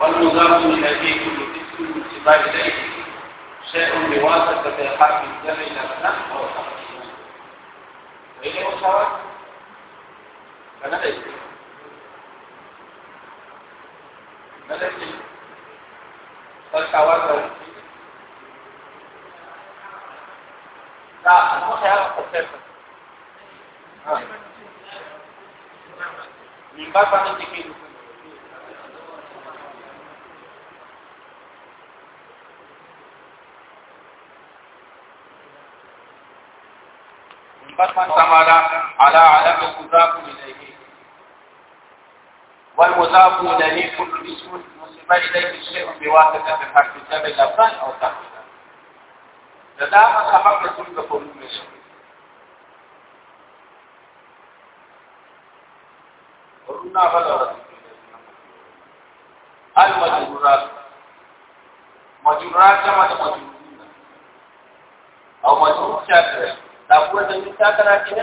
والمضاف إليه كل اسم انتباه إليه شيء بواسطة الحرف الجر إلى النحو أو حرف فإن مساواة فلا يجوز فلا يجوز فالحواس لا المخ هذا خفيف من باب عندك فتحا سمالا على علم المضاف إليه والمضاف إليه كل اسم نصب إليه شيء بواسطة حرف الجر لفظا أو تحويلا دا هغه سبق چې موږ په لومې شو ورنا غلره المجرورات مجرورات جمع د مجرورین او مجرور څه دا پورا تنظیم کیا کرا کے ہے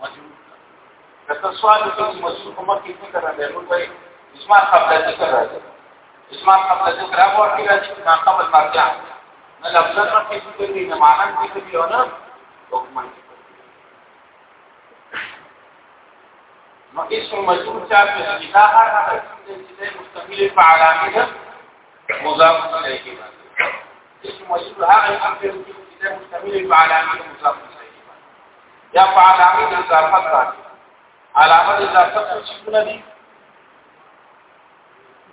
مجموع کا سوال ہے کہ مجموع کو مت کیوں کرا دے لوگ بھائی اسما قبل ذکر ہے اسما قبل ذکر ہے وہ اکیلا جس کا قبل مرجع نہ لفظ کا کسی کے لیے نہ معنی کے لیے ہونا حکم نو اسم مجهول چا په اصطلاح هر هغه چې مستقل فعالانه مضاف الیه اسم مجهول هغه چې مستقل فعالانه مضاف یا په علامه د اضافت باندې علامه د اضافت څه څه نه دي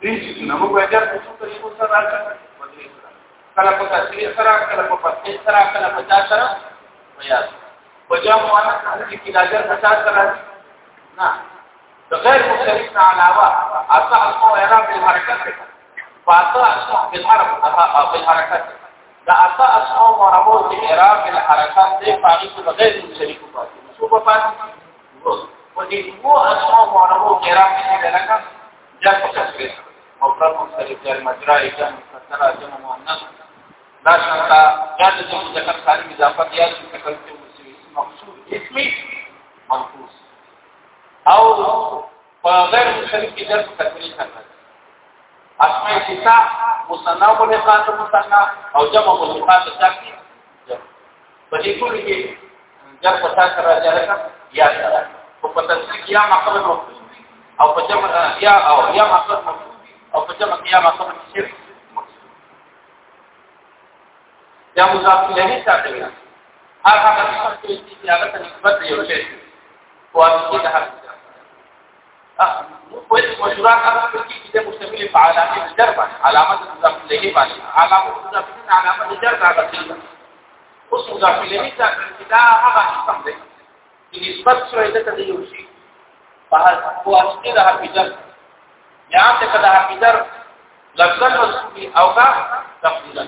دې چې نو موږ بیا په څه څه څه راځو کله په تسریع سره کله په فتح سره کله په چا سره ویا وجام وانا چې کلاجر فساد سره نه د غیر مختلف علاوه اصح اسمه اعراب الحرکت فاصل اصح بالحرف اصح بالحرکت دا اتا اسماء مربوط اعراب الحركات دې پاري په غیر شریکو پاتې شو په پاتې او دې مو اسماء مربوط اعراب کې لکه جذب کسره مفرد مختلف جر مجرا جمع مستتر جمع مؤنث دا شرطه جاد چې مذکر سالم اضافه یا شکل کې مقصود اسمي منقوص او په غیر مختلف کې جذب کسره څنګه اسماء صفات مصنع ملحقات مصنع او جمع ملحقات تاکی په دې ټول کې جب پتا کرا جره یا سره او په تنسیق یا مقصد او په جمع یا او یا مقصد او په جمع یا مقصد شرک یا مضاف الیه تاکی هغه هغه څه چې هغه ته نسبت یو شی او هغه د حق مشورات هغه صحیح باندې علامه مضافین علامه د جر راغلی اوس مضافین دې ځکه دا هغه حکم دی چې نسبت شوی د دې یو شی په هغه واسطه د حفیظر یا ته د حفیظر لفظا مسمی او کا تفصیلا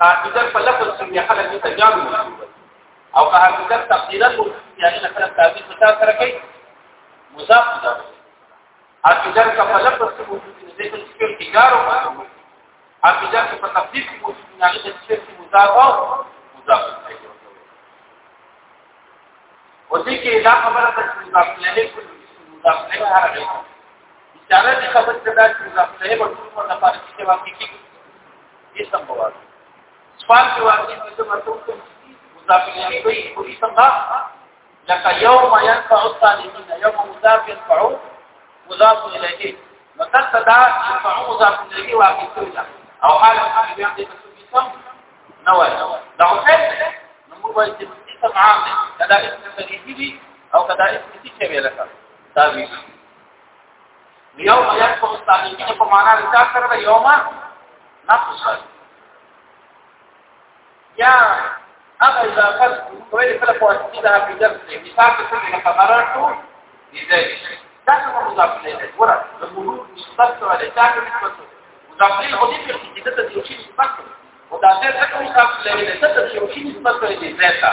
حفیظر په لفظ سمیا خلک ته جامع او که حفیظر تفصیلا یعنی خلک تعبیر متا سره کوي مضاف مضاف حفیظر کا په لفظ سمو د دې په ذکر کې ګارو عقیده کې په تفصیل کې موجود نه هغه د شرک مضاف او مضاف الیه او دې کې دا خبره ده چې مضاف الیه کله مضاف الیه راغلی اشاره دې خبره ته ده چې مضاف الیه په ټول نه پاره کې واقع کیږي دې سمبوال سوال کې واقع دې څه مطلب څه مضاف الیه کوي پوری سمبا لکه یوم ينفع الظالمین یوم مضاف ينفع مضاف الیه مثلا دا ينفع مضاف الیه واقع کیږي او حال کې بیا دې مسوي سم نه وای دا حسین نو عام دی اسم فريدي او کدا اسم څه ویل کا دا وی یو آیات په مستعلیقین په معنا رضا سره دا یوما نقص یا هغه اضافه مثال څه نه خبراتو دي دا څه مضاف نه دی ورته علي تاکي متوسط تقلیل هدي په حقیقت د یو شي نسبت کوي او دا ځکه چې موږ تاسو لري نه ته د یو شي نسبت کوي دې زیاته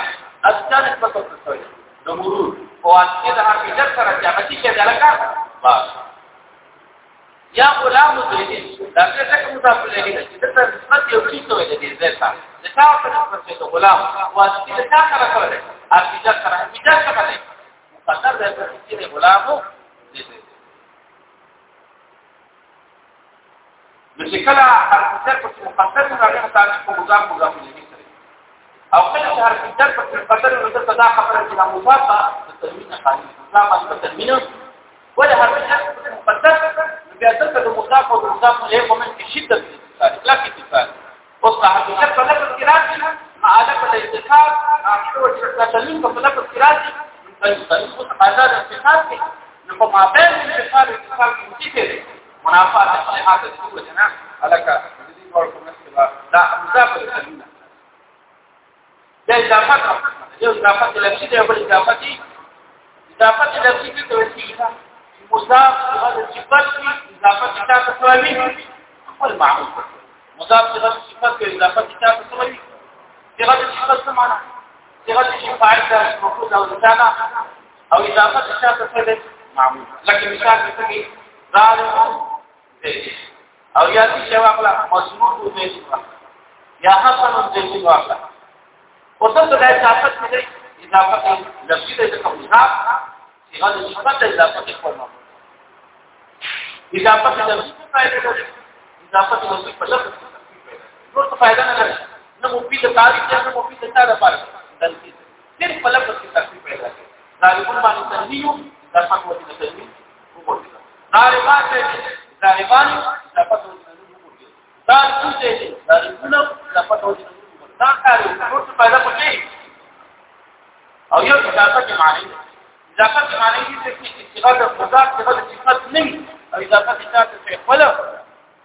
اصل نسبت کوي د مرور او اصل د حقیقت سره چې هغه کې دلګه بس یا غلام مدري دا ځکه چې موږ تاسو لري نه ته د نسبت یو شي کوي دې زیاته د تاسو نسبت کوي د غلام او اصل د تاسو سره کوي حقیقت سره حقیقت سره مقدر دی چې غلامو نو چې کله هر کتاب په مفصل راغلی مطابق په مضاف مضاف الیه سره او کله چې هر کتاب په مفصل راغلی دا خبره چې مضاف د تنوین خالي مضاف د تنوین ولا هر کتاب په مفصل بیا دلته د مضاف او مضاف الیه په من کې شدت اتصال کله کې اتصال اوس هر کتاب په لفظ کې راځي معاله په اتصال او شرط تنوین په لفظ کې راځي په طریقو تقاضا د اتصال کې نو په مابین اتصال اتصال کې څه منافعه صالحات د دې وجنا الکه د دې ور کوم استوا دا مضافه لکنه دا اضافه یو اضافه لفظي دی بل اضافه دي اضافه لفظي څه توصیه ده مضاف هغه صفات دي اضافه تا تسوي خپل معقول مضاف هغه صفات کې اضافه تا تسوي هغه صفات څه معنا هغه صفات د مفعول او ځانا او اضافه تا تسوي معمول لکه مثال کې څنګه او یا دې چې واخلا مسموع دې چې یا حسن دې چې واخلا او څه د اضافت دې اضافت لفظي دې کوم ځاب چې غل صفات اضافت خپل نوم اضافت لفظي فائدې دې اضافت لفظي په لفظ نور څه فائدہ نه لري نو مفید تاریخ نه مفید تاریخ پاره دلته صرف په لفظ کې تکلیف پیدا کوي غالبون باندې تنبیه د فتوی تنبیه وګورئ غالبات طالبان لا پتو دا څه دي دا څنګه لا پتو دي دا کار ټول پیدا پټي او یو اضافه کې معنی اضافه کې معنی دې چې استغاثه خدا څخه د صفات نه او اضافه کې تاسو څه خپل او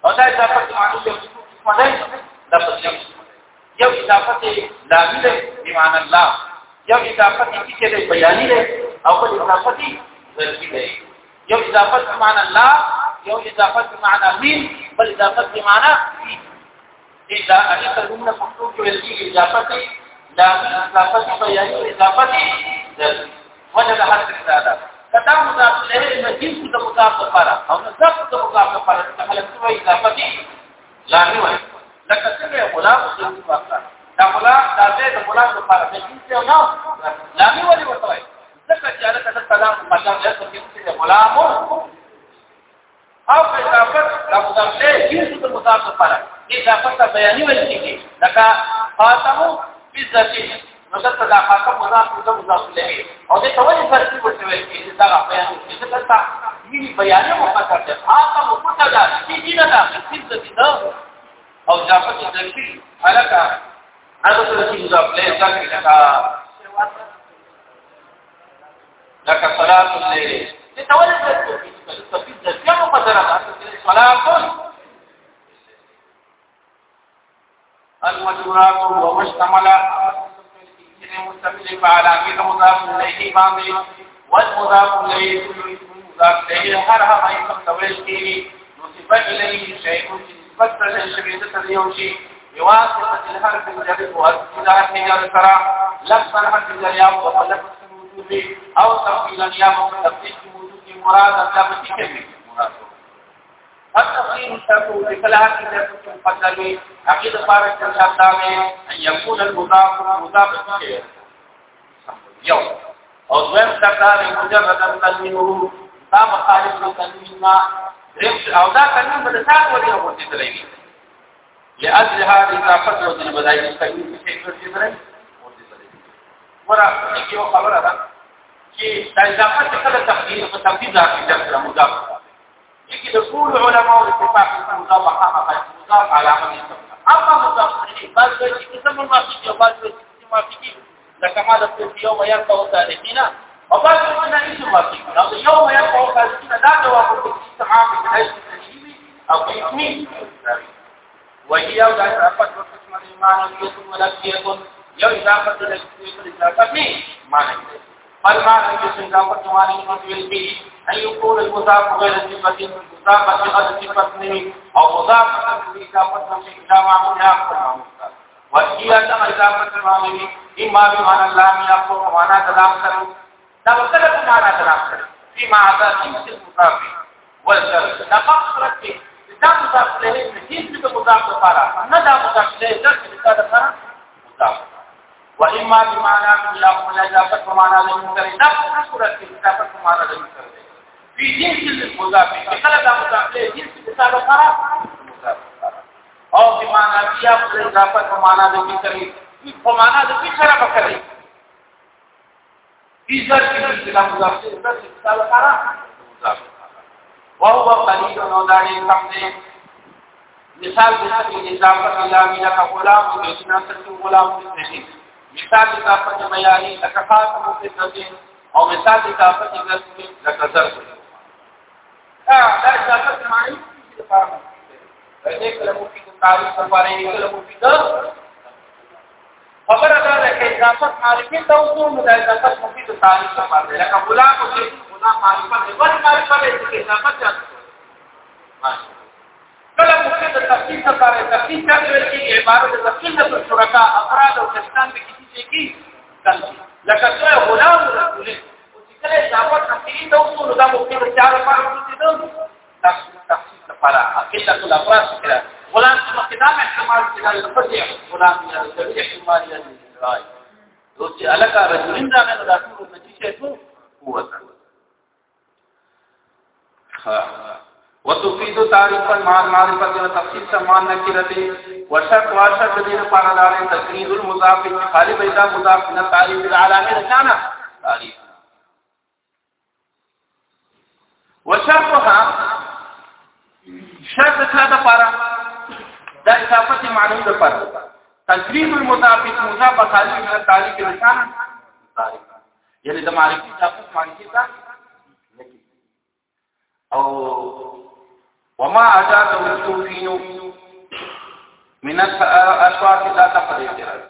دا اضافه کې معنی یو څه نه دا پټي یو اضافه کې لامل ایمان الله یو اضافه کې چې بیانې او بل اضافه کې ذکر دی یو اضافه معنی الله یو اضافت په معنا مين بل اضافت په معنا اذا اجت جمله مفتوح کې ویل اضافت دا اضافت په یوه اضافت وجد حد زیاده کدا مضاف له مجیز کو مضاف لپاره او نصب کو مضاف لپاره چې خلک کوي اضافت لازم وي لکه څنګه غلام د واقع دا غلام دا د غلام لپاره مجیز نه نو لازم ولي وتوي ځکه چې هغه کله سلام مشان له کوم چې غلام او اضافت د مضاف له جنس د مضاف لپاره اضافت ته بیانې ویل کیږي لکه فاطمه بذاته نصرت دا خاطب مضاف د مضاف له او د تولی فرق ورته ویل کیږي دا بیان چې دلته یی بیانې مخاطب ده فاطمه مبتدا چې دینه دا بذاته دا او اضافت د ذکر علاقه هغه سره چې مضاف له ذکر لکه لکه صلاه الليل لتولد التوفيق فالتوفيق ده فيها مقدرات عشان كده الصلاه كل المجرات ومشتمل مستمر على غير مضاف اليه باندې والمضاف اليه مضاف اليه هر هغه مستوي کیږي نو صفه اليه شيء نسبت له شبيهه اليوم شيء بواسطه الحرف الجر والصلاه هي ترى لفظ الحرف الجر او لفظ الوجود او تفصيلا يا مقدم مراد الله په کې دی مراد التفسير تقول لفلاح كتاب المقدمي عقيدة فارق الشهدامي أن يكون المضاف مضاف إليه يوم او دویم تکار مجرد تنمینه دا مخالف تنمین او دا تنمین بل سات وړي او ورته دی لأجل هذه الطاقة والبداية تكون شيء كثير ورا یو خبره ده چې دا اضافه څخه د تقدیم په تقدیم راځي د مضاف چې د ټول علماو د اتفاق په مضاف حقا مضاف علامه اما مضاف الیه بل چې کوم مضاف یو بل چې مافیږي د کمال په یو ویا او صالحین او بل چې نه هیڅ مافیږي نو یو ویا او صالحین دا جواب په استعمال د تشریعي او قسمی وهي او د اضافه په قسم ایمان او یو څه ملکیت یو اضافه د اضافه معنی فالمان واحتمال المسلم به أن يكون المضاف غير صفة مضافة غير صفة أو مضافة بإضافة إلى معمول آخر معمول وهي تم إضافة المعمول إما بمعنى اللام يأخذ معنى كلام سر لا مختلف معنى كلام سر فيما عدا جنس المضاف والشر لا مقصد فيه دا مضاف له هیڅ مضاف لپاره نه دا مضاف له ځکه چې دا مضاف واما بمعنى من لا ملازمه بمعنى لا يمكن نفس صورت اضافه بمعنى لا يمكن في جنس المضاف فقال ده مضاف له جنس اضافه خرا او بمعنى بیا اضافه بمعنى لا يمكن بمعنى لا يمكن خرا بکړي دي ځکه چې دا مضاف له اضافه خرا مضاف وهو قليل نو دا ډېر کم دی مثال دې چې اضافه الله ملک غلام او دې نن څه غلام دې مثال د طاقت معیاري تکفات مو په ځین او مثال د طاقت د لسمي د قدر کو دا د طاقت معیاري د فارم د دې کلمو په تعریف لپاره یې کلمو په خبره دا ده چې اضافت معرفي ته وو نو د اضافت مفید تعریف لپاره لکه غلام او غلام معرفت د ور معرفت د اضافت ماشي کله مخکې د تفصیل لپاره تفصیل کړي ویل کېږي عبارت د تفصیل د شرکا افراد او کسان به کیږي کی لکه څو غلام رسول او چې کله دعوت تفصیل ته وصول دا مخکې د چارو په اړه څه دي تفصیل لپاره عقیده ټول افراد سره غلام چې مخکې دا احتمال چې د فرض غلام یا د فرض احتمال یا د رای دوی چې الکا رجلین دا نه دا ټول نتیجه ته قوت ها وتفيد تعريفا مع المعرفة وتفصيل مع النكرة وشك واشك دين پاردار تقريد المضاف خالب اذا مضاف من تعريف العلامة رجانا تعريف وشرطها شرط څه د پاره د اضافه معنی د پاره تقريب المضاف مضاف خالب من تعريف رجانا تعريف یعنی د معرفت تاسو معنی څه او وما أداك وجوفين من الأشواق لا تقد اعتراض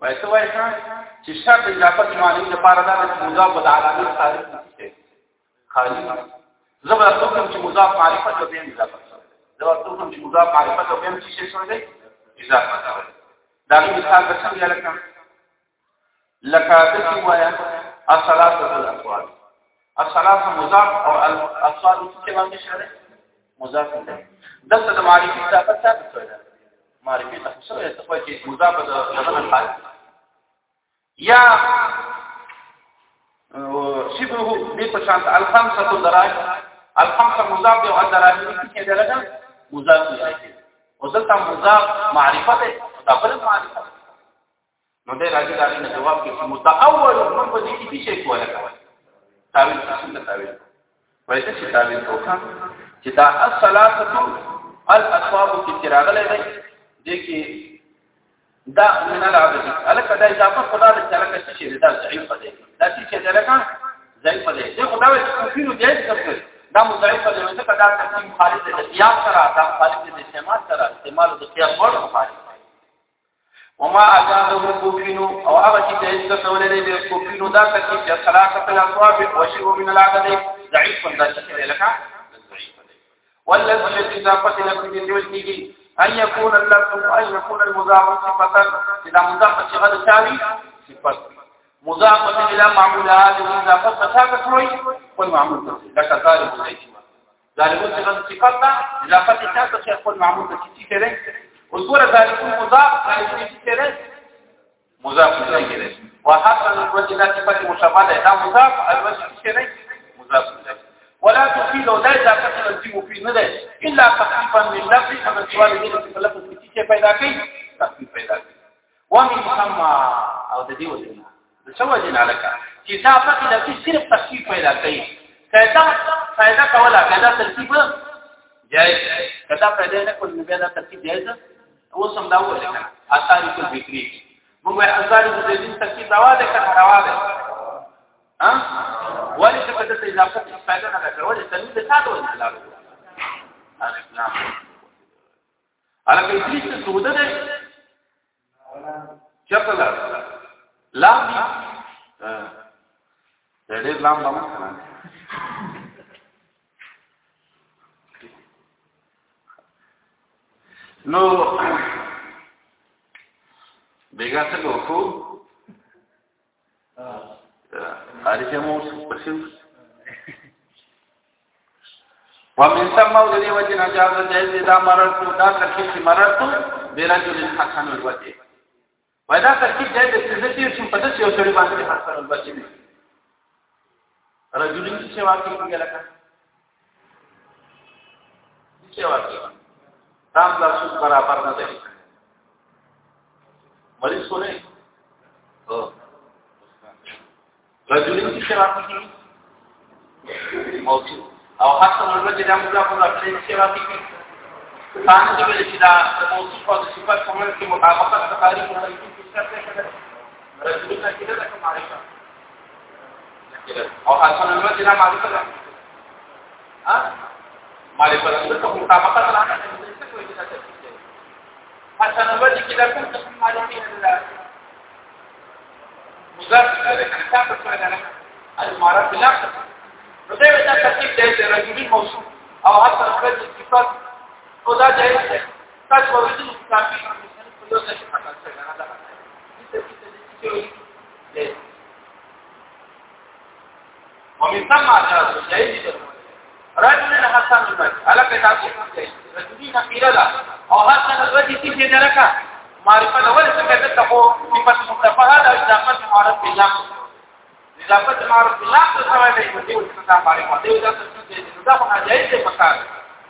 وایته وایي چې شرط اضافه معنی لپاره دا چې مضاف د علامه صالح نشته خالی زبر حکم چې مضاف معرفت او بین اضافه زبر حکم چې مضاف معرفت او بین چې شي شوی اضافه دا مثال به څنګه لکه لکاتب وایا الصلاه الاقوال الصلاه مضاف او الاقوال څه معنی شته مضاف دی دغه د معرفي اضافه ثابت کړه معرفي تخصص یا تخوا چې مضاف د دغه حال یا شبهه دې په شان الخمسه دراج الخمسه مضاف دی او دراج کې درجه مضاف دی او دلته مضاف معرفت دی دغه معرفت نو دې راځي دا جواب کې متأول من په دې کې شي کوله تاویل څه تاویل ولې چې تاویل وکړه چې دا الصلاتو الاصواب کې تراغله دی دې کې دا من العبد الک دا اضافه خدا د چرکه چې دا ضعیف دی دا چې چرکه ضعیف دی دا خدا وې کوفینو جایز کړل دا مضاعف دی نو څنګه دا تقسیم خالد د قیاس سره دا خالد د استعمال سره استعمال د قیاس ور مخالف وما اجازه کوفینو او هغه چې جایز کړل دی کوفینو دا چې صلاته الاصواب او شی من العبد ضعیف دا چې لکه واللفظ الذي إذا قتل في دين أن يكون اللفظ أن يكون المضاف صفة إذا مضاف شغل التعبير صفة مضافة إلى معمول هذه إذا قصد ثابت روي والمعمول لك ذلك الأيتما ذلك صفة صفة إذا قصد ثابت معمول المعمول تكتيكرين وصورة ذلك المضاف ذلك تكتيكرين مضاف إليه وحسن الوجه لا صفة مشابهة إذا مضاف الوجه تكتيكرين مضاف إليه ولا تفيد ودای طاقت الذي في نده الا تخفيفا من نفسك كما سوال دې چې په لفظ کې څه پیدا کوي تخفیف پیدا ومن ثم او د دې وجنه جن عليك وجنه لکه چې طاقت نفسي صرف تخفیف فائده کوي کدا فائده کولا کدا ترتیب جائز كذا فائده نه کول نه پیدا ترتیب جائز او سم دا وایي اثار کل فکری موږ اثار في تخفيف ترتیب راواده کړه ها ولی څه په دې پیدا نه کړو تنوین د چا ډول انقلاب اسلام علاوه دې چې سوده ده چته لا لا دې دې لام باندې کنه نو بیگا څه وکړو ا اړیکه مو څه ومن سامو દેવજી નાચારદ જય દીદા મારલ કુટા કરકી મારલ તો વેરાજીન થખા ન હોય વાજે ફાયદા કરકી જય દે સરદે સુંપતસ્યો સોરી બાત કે પાસન હોય વાજે રેજીન સેવા કી દી ગલકા બી સેવા કી તાબલા સુખરા અપના દે મલિસોને ઓ રેજીન કી સેવા કી મોચ او حتی مرمه چې دا مطلق رفتین سیوا کی ثانه چې ویل چې دا موصف او صفات کومه کې مطابقت تقاری په حال کې څه څه رجوع نه کېده دا معرفه او حتی مرمه چې دا معرفه ده ها معرفه د کوم مطابقت لا نه څه کوي دا حتی مرمه چې دا کوم څه معلومه ده مضاف الى كتابه على المعرفه لا نو دا ودا ترتیب دی چې رجل موصوف او حتی رجل صفات او دا جایز دی تاسو ورته د کافي په یو څه کې پاتل څنګه دا دی ومن ثم اعتراض جائز دی رجل حسن الرجل على كتابه جائز رجلين قيل او حسن الرجل چې دلکا معرفه اول څه کېدل ته په صفات مختلفه ده اضافه معرفه پیژاند خلافت ما رسول الله صلی الله علیه و سلم ته باندې باندې دا څه دې دا په جایز دې پکار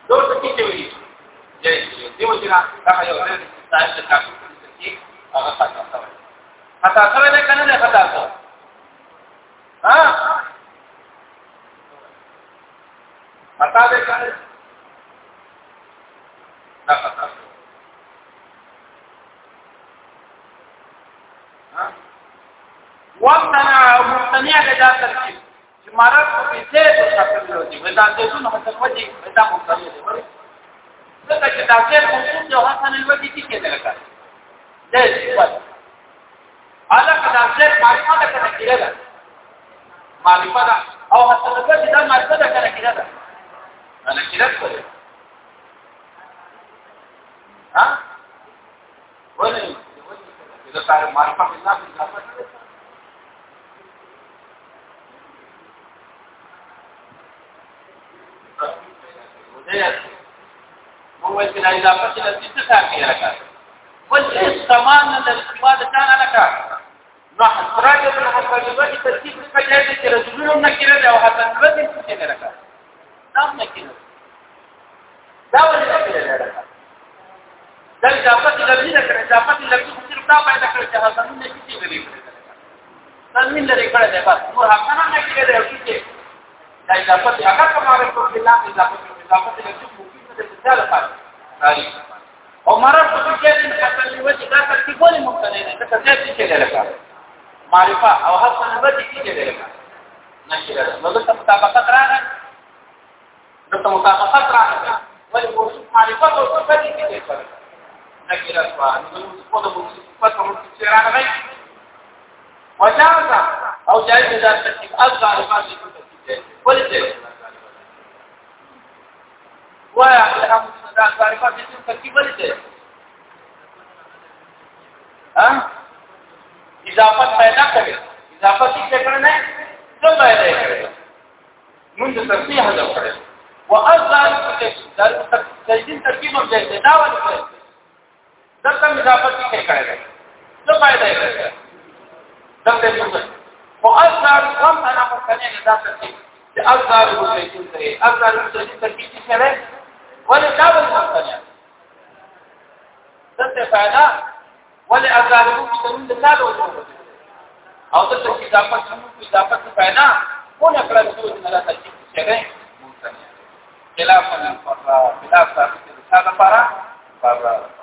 دوه څه کې وی جایز دې و چې دا یو دې صاحب ته کار کوي هغه خطا کوي خطا کوي نه کنه نه خطا کوي ها خطا دې کنه نه خطا کوي وامتنع او ممتنع لدا ترکیب چې مرض په پیسې په شکل لودي ودا ته نو مطلب وځي ودا ممتنع دی ځکه چې دا غیر موجود یو حسن الوجي کې کېدل کار دې صفات علاقه دا غیر معرفت کنه کېدل معرفت او حسن الوجي دا معرفت کنه کېدل انا کېدل کوي ها ولې دا تعریف معرفت الله په ځای دې مو وایي چې دا اضافه چې څه کار کوي راکا ولې سامان د استفاده کان راکا نو حضرت ابن مقدمه کې ترتیب کړی دی چې رجلونه نه کړی او حسن رضی څه نه راکا نام نه کړی دا ولې نه کړی راکا دا اضافه چې لږه نه کړی اضافه چې لږه صرف دا پیدا کړی چې حسن نه کیږي غریب تنمین لري کړی دی بس نور حسن نه کړی دی چې دا اضافه هغه کومه راکړي نه اضافه اضافه له څه مفید د مثال لپاره او مرض په کې چې حاصل لوي دا ترتیب ولې ممکن نه ده څه چې کېدل لپاره معرفه او حسن به چې کېدل لپاره نشي راځي نو د مطابقت راغی د مطابقت راغی ولې مو معرفه او څه کې کېدل نشي راځي نو موږ په دې صفات هم چې راغی وجازه او جایز ده ترتیب ازار فاصله کې ولې وایا الحمد لله تعریفات دې ترکیب لري ها اضافت پیدا کړي اضافت څه کړي نه څه پیدا کړي موږ ترتیح حاصل کړي واذان تکذیب تجدید ترکیب هم دې دا ولې دلته اضافت څه کړي څه پیدا کړي دلته موږ واذان هم انا مستنی اضافت چې اذان وو تجدید ترکیب څه کړي ولی دا بل مختلف دته فعلا ولی اقرارو کی تنون د لاله وجود او د څه اضافه څنګه کی اضافه څه فعلا کون اقرارو کی نه راځي چې ګره مختلف خلاف الفرا خلاف صاحب د څه لپاره فرا